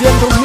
siendo